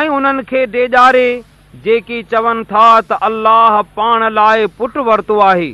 ۽ انهن کي ڊيڄاري جيڪي چون ٿا ته الله پاڻ لاءِ پٽ ورتو آهي.